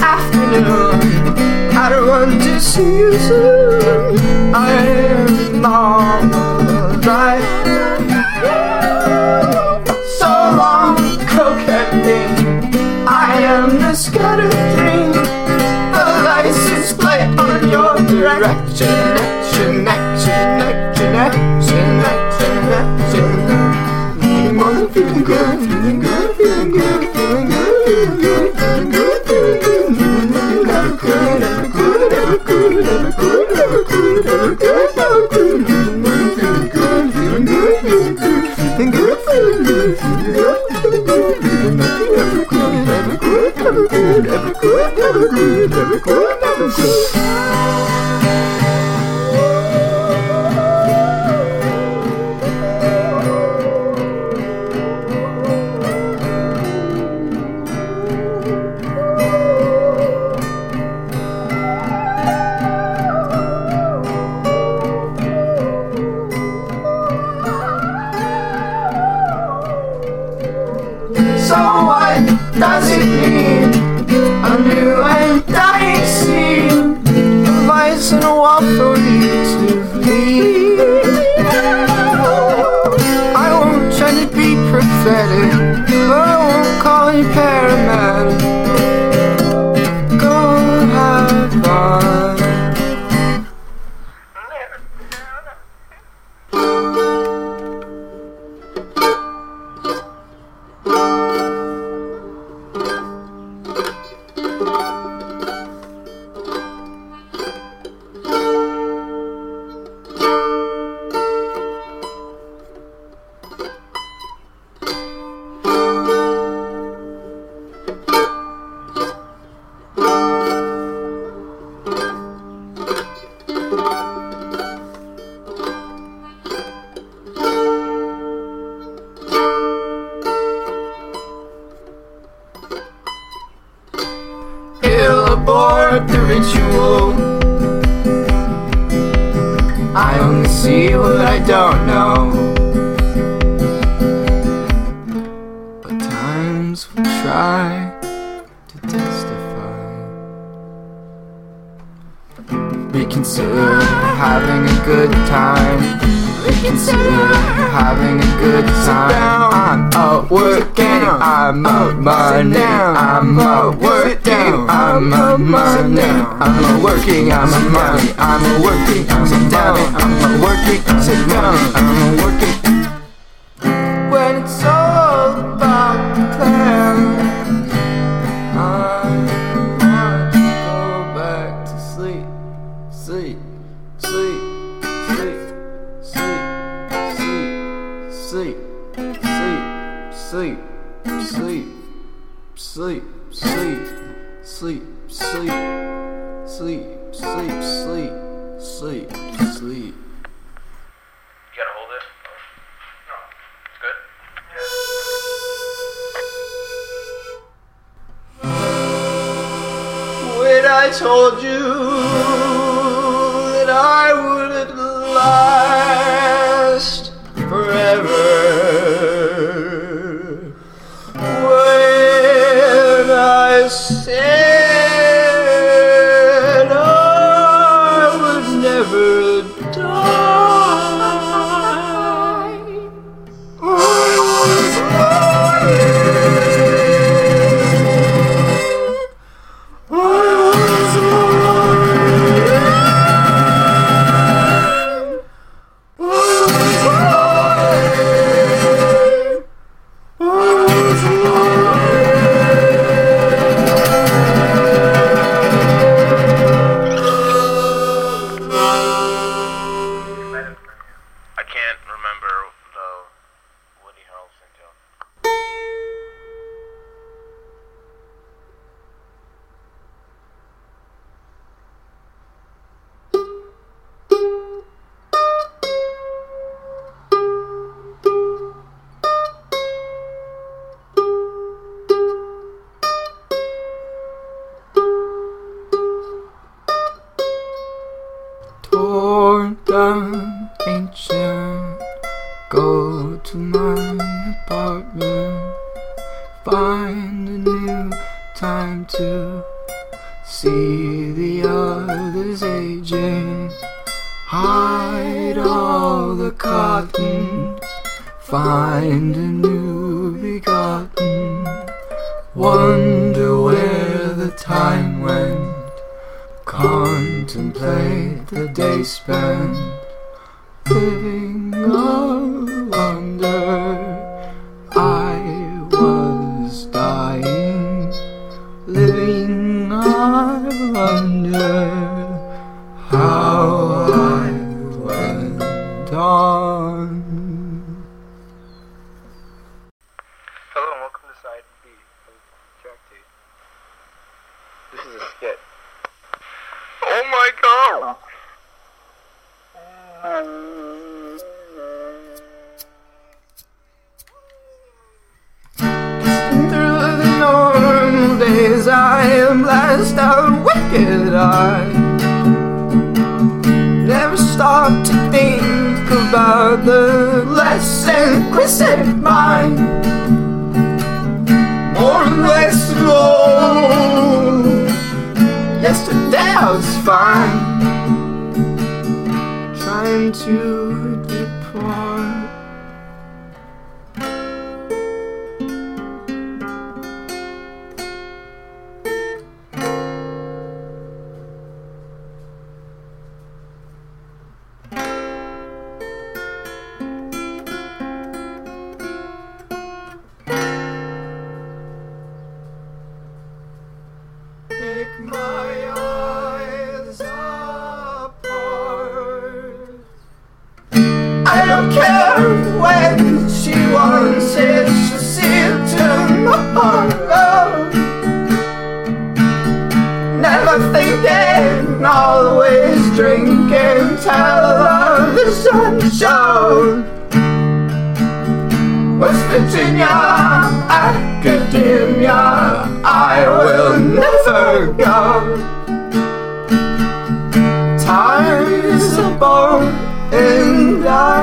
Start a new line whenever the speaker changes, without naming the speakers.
afternoon. I don't want to see you soon. I'm alright. So long, coquette thing. I am the scattered dream. The license plate on your direction. Action, action, action, action, action, action. Feeling good, feeling good, feeling good, feeling good, feeling good, That's see what I don't know. Reconsider having a good time. Reconsider having a good time. I'm out working, I'm out money, I'm out working, I'm out money, I'm out working, I'm out money, I'm out working, I'm sit down, I'm out working, I'm sit down, I'm out working. When it's all about the plan, I want to go back to sleep, sleep, sleep, sleep, sleep, sleep, sleep, sleep, sleep, sleep, sleep, sleep, sleep, sleep, sleep, sleep, sleep, sleep.
You gotta hold it? No. It's good?
When I told you that I wouldn't lie. Find a new time to See the others aging, hide all the cotton, find a new begotten. Wonder where the time went. Contemplate the day spent living a
This.
Oh my god!
Through the normal days, I am blessed out wicked I never stop to think about the less inquisitive mind. Fine. Trying to West Virginia, academia, I will never go. Time's a bone and I.